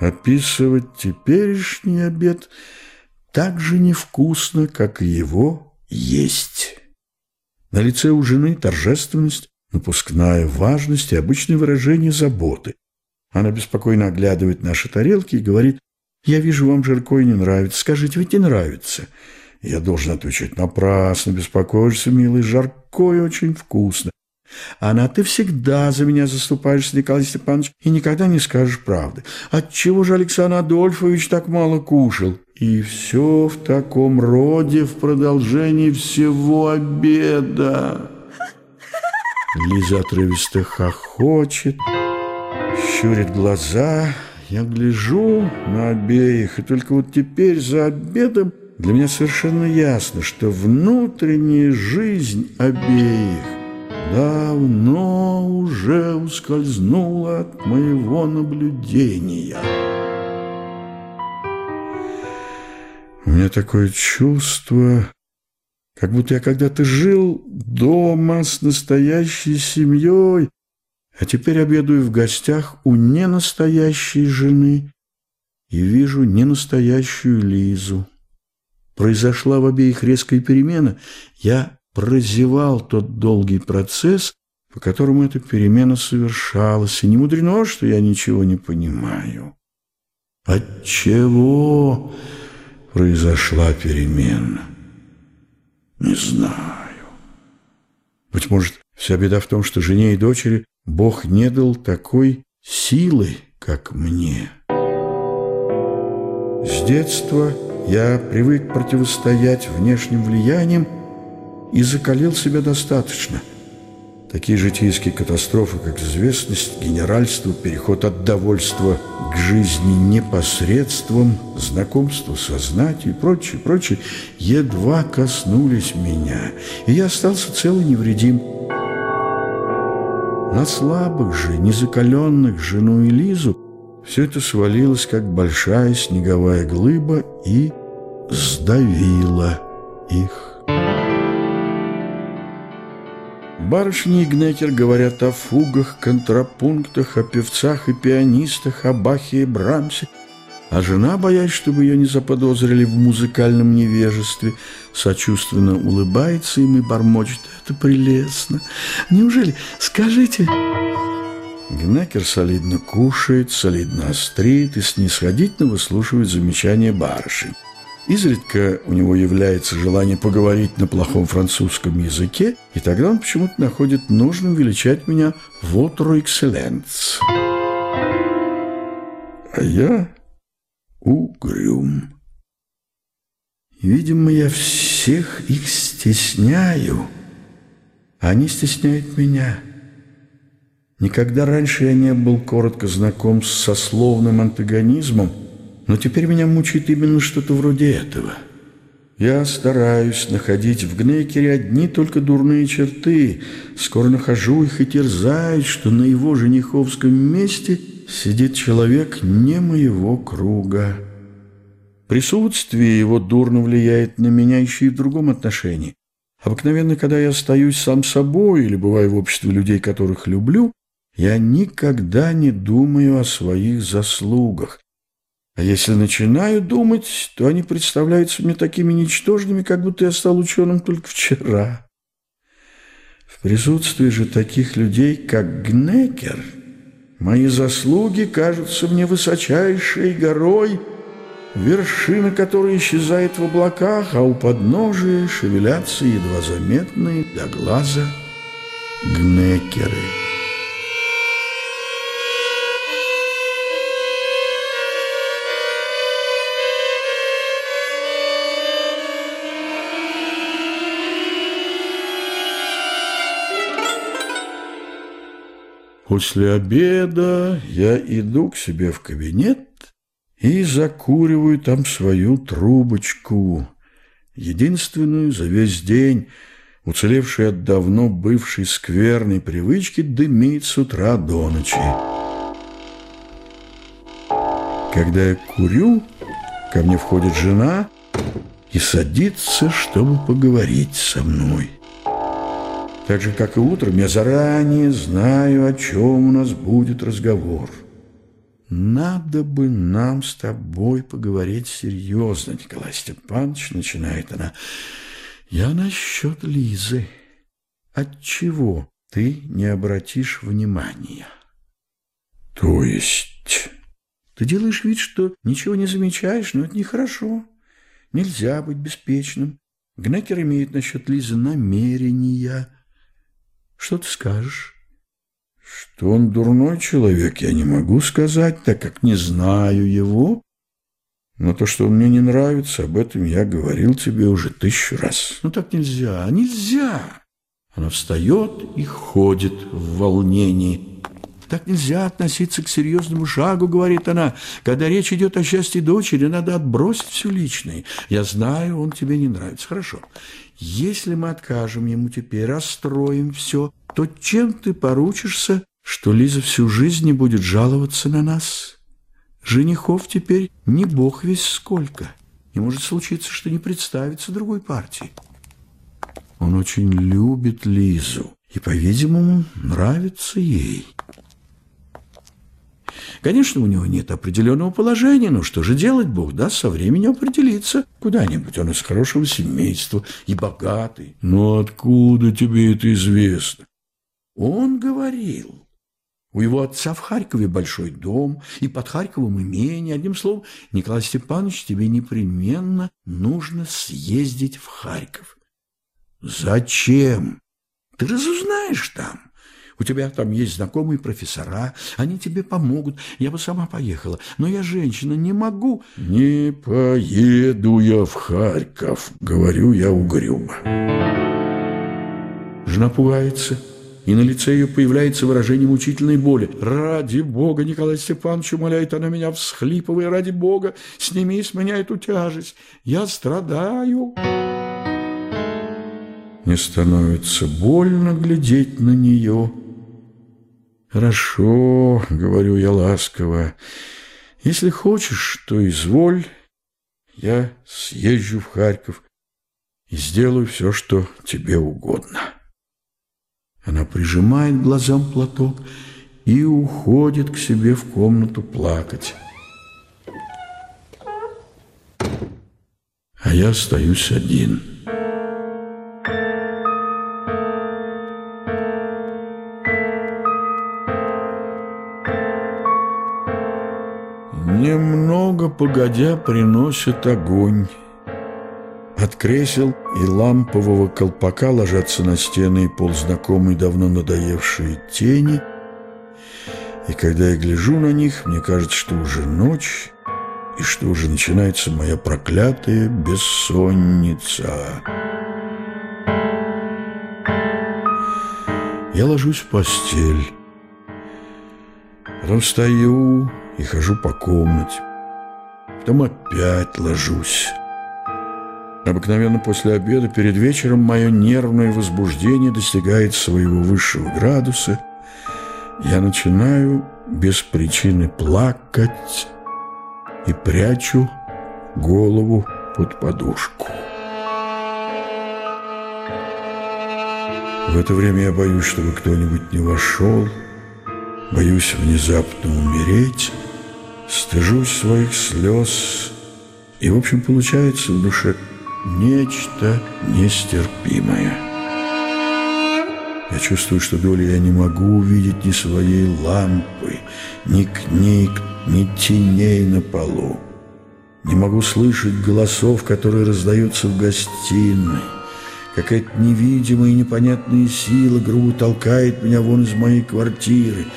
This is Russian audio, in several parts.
Описывать теперешний обед так же невкусно, как и его есть. На лице у жены торжественность, напускная важность и обычное выражение заботы. Она беспокойно оглядывает наши тарелки и говорит, «Я вижу, вам жаркое не нравится. Скажите, ведь не нравится». Я должен отвечать, «Напрасно беспокоишься, милый, жаркое очень вкусно». Она, ты всегда за меня заступаешься, Николай Степанович, и никогда не скажешь правды. Отчего же Александр Адольфович так мало кушал? И все в таком роде в продолжении всего обеда. Лиза отрывисто хохочет, щурит глаза. Я гляжу на обеих, и только вот теперь за обедом для меня совершенно ясно, что внутренняя жизнь обеих давно уже ускользнула от моего наблюдения. У меня такое чувство, как будто я когда-то жил дома с настоящей семьей, а теперь обедаю в гостях у ненастоящей жены и вижу ненастоящую Лизу. Произошла в обеих резкая перемена. Я прозевал тот долгий процесс, по которому эта перемена совершалась, и не мудрено, что я ничего не понимаю. Отчего произошла перемена? Не знаю. Быть может, вся беда в том, что жене и дочери Бог не дал такой силы, как мне. С детства я привык противостоять внешним влияниям, и закалил себя достаточно. Такие житейские катастрофы, как известность, генеральство, переход от довольства к жизни непосредством, знакомство со знатью и прочее, прочее, едва коснулись меня, и я остался цел и невредим. На слабых же, незакаленных жену и Лизу все это свалилось, как большая снеговая глыба, и сдавило их. Барышни и Гнекер говорят о фугах, контрапунктах, о певцах и пианистах, о Бахе и Брамсе, а жена, боясь, чтобы ее не заподозрили в музыкальном невежестве, сочувственно улыбается им и бормочет. Это прелестно. Неужели? Скажите... Гнекер солидно кушает, солидно острит и снисходительно выслушивает замечания барышень. Изредка у него является желание поговорить на плохом французском языке, и тогда он почему-то находит нужным величать меня «votre excellence». А я угрюм. Видимо, я всех их стесняю, а они стесняют меня. Никогда раньше я не был коротко знаком с сословным антагонизмом, но теперь меня мучает именно что-то вроде этого. Я стараюсь находить в Гнекере одни только дурные черты. Скоро нахожу их и терзаюсь, что на его жениховском месте сидит человек не моего круга. Присутствие его дурно влияет на меня еще и в другом отношении. Обыкновенно, когда я остаюсь сам собой или бываю в обществе людей, которых люблю, я никогда не думаю о своих заслугах. А если начинаю думать, то они представляются мне такими ничтожными, как будто я стал ученым только вчера. В присутствии же таких людей, как Гнекер, мои заслуги кажутся мне высочайшей горой, вершина которой исчезает в облаках, а у подножия шевелятся едва заметные до глаза Гнекеры. После обеда я иду к себе в кабинет и закуриваю там свою трубочку, единственную за весь день, уцелевшую от давно бывшей скверной привычки дымить с утра до ночи. Когда я курю, ко мне входит жена и садится, чтобы поговорить со мной. Так же, как и утром, я заранее знаю, о чем у нас будет разговор. Надо бы нам с тобой поговорить серьезно, Николай Степанович, начинает она. Я насчет Лизы. Отчего ты не обратишь внимания? То есть... Ты делаешь вид, что ничего не замечаешь, но это нехорошо. Нельзя быть беспечным. Гнекер имеет насчет Лизы намерения. Что ты скажешь? Что он дурной человек, я не могу сказать, так как не знаю его. Но то, что он мне не нравится, об этом я говорил тебе уже тысячу раз. Ну так нельзя, нельзя. Она встает и ходит в волнении. Так нельзя относиться к серьезному шагу, говорит она. Когда речь идет о счастье дочери, надо отбросить все личное. Я знаю, он тебе не нравится. Хорошо. Если мы откажем ему теперь, расстроим все, то чем ты поручишься, что Лиза всю жизнь не будет жаловаться на нас? Женихов теперь не бог весь сколько. И может случиться, что не представится другой партии. Он очень любит Лизу и, по-видимому, нравится ей. Конечно, у него нет определенного положения, но что же делать, Бог даст со временем определиться куда-нибудь. Он из хорошего семейства и богатый. Но откуда тебе это известно? Он говорил. У его отца в Харькове большой дом, и под Харьковом имение. Одним словом, Николай Степанович, тебе непременно нужно съездить в Харьков. Зачем? Ты разузнаешь там. У тебя там есть знакомые профессора, они тебе помогут. Я бы сама поехала, но я женщина, не могу. Не поеду я в Харьков, говорю я угрюмо. Жена пугается, и на лице ее появляется выражение мучительной боли. «Ради Бога, Николай Степанович, умоляет она меня, всхлипывая, ради Бога, сними с меня эту тяжесть, я страдаю». Мне становится больно глядеть на нее, «Хорошо», — говорю я ласково, — «если хочешь, то изволь, я съезжу в Харьков и сделаю все, что тебе угодно». Она прижимает к глазам платок и уходит к себе в комнату плакать. А я остаюсь один. Немного погодя приносят огонь. От кресел и лампового колпака ложатся на стены и пол знакомые давно надоевшие тени. И когда я гляжу на них, мне кажется, что уже ночь, и что уже начинается моя проклятая бессонница. Я ложусь в постель. Потом и хожу по комнате. Потом опять ложусь. Обыкновенно после обеда перед вечером мое нервное возбуждение достигает своего высшего градуса. Я начинаю без причины плакать и прячу голову под подушку. В это время я боюсь, чтобы кто-нибудь не вошел, боюсь внезапно умереть, стыжусь своих слез, и, в общем, получается в душе нечто нестерпимое. Я чувствую, что доли я не могу увидеть ни своей лампы, ни книг, ни теней на полу. Не могу слышать голосов, которые раздаются в гостиной. Какая-то невидимая и непонятная сила грубо толкает меня вон из моей квартиры —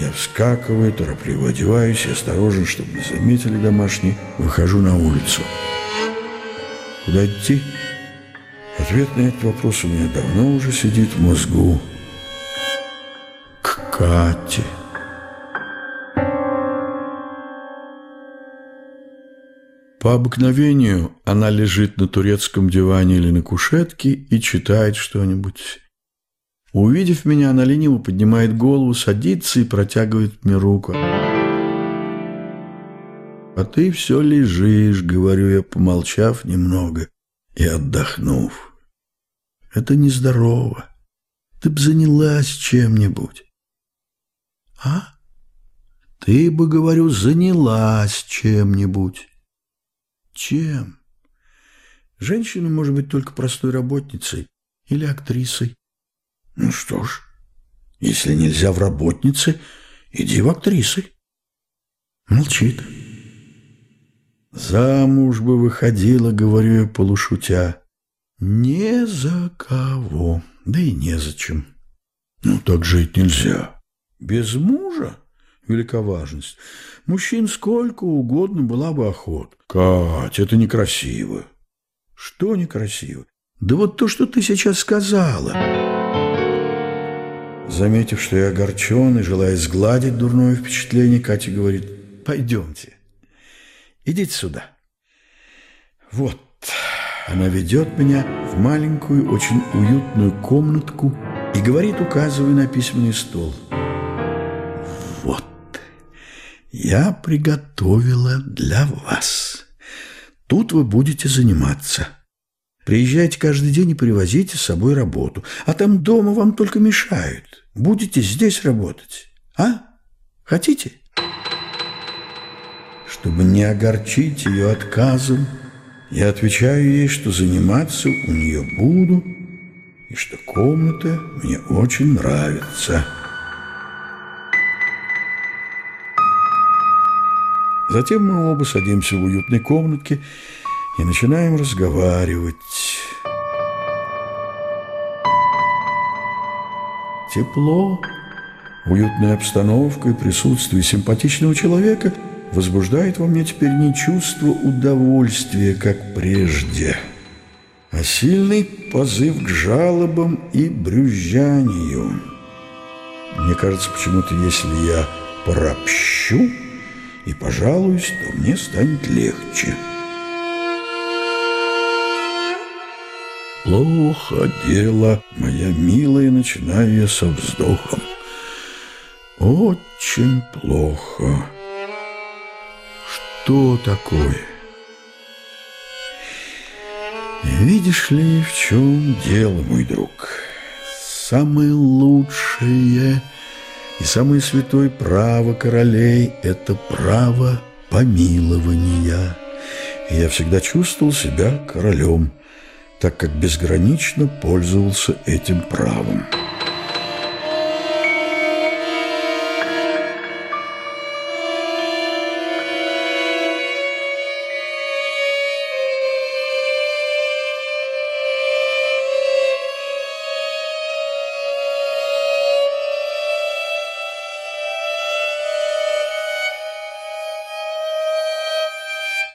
я вскакиваю, торопливо одеваюсь и осторожен, чтобы не заметили домашние, выхожу на улицу. Куда идти? Ответ на этот вопрос у меня давно уже сидит в мозгу. К Кате. По обыкновению она лежит на турецком диване или на кушетке и читает что-нибудь. Увидев меня, она лениво поднимает голову, садится и протягивает мне руку. «А ты все лежишь», — говорю я, помолчав немного и отдохнув. «Это нездорово. Ты б занялась чем-нибудь». «А? Ты бы, говорю, занялась чем-нибудь. Чем? Женщина может быть только простой работницей или актрисой. Ну что ж, если нельзя в работнице, иди в актрисы. Молчит. Замуж бы выходила, говорю я полушутя. Не за кого, да и незачем. Ну, так жить нельзя. Без мужа? Велика важность. Мужчин сколько угодно была бы охот. Кать, это некрасиво. Что некрасиво? Да вот то, что ты сейчас сказала. Заметив, что я огорчен и желая сгладить дурное впечатление, Катя говорит, пойдемте, идите сюда. Вот, она ведет меня в маленькую, очень уютную комнатку и говорит, указывая на письменный стол. Вот, я приготовила для вас. Тут вы будете заниматься. Приезжайте каждый день и привозите с собой работу. А там дома вам только мешают. Будете здесь работать. А? Хотите? Чтобы не огорчить ее отказом, я отвечаю ей, что заниматься у нее буду, и что комната мне очень нравится. Затем мы оба садимся в уютной комнатке и начинаем разговаривать. Тепло, уютная обстановка и присутствие симпатичного человека возбуждает во мне теперь не чувство удовольствия, как прежде, а сильный позыв к жалобам и брюзжанию. Мне кажется, почему-то, если я пропщу и пожалуюсь, то мне станет легче. Плохо дело, моя милая, начиная со вздохом. Очень плохо. Что такое? Видишь ли, в чем дело, мой друг? Самое лучшее и самое святое право королей — это право помилования. Я всегда чувствовал себя королем — так как безгранично пользовался этим правом.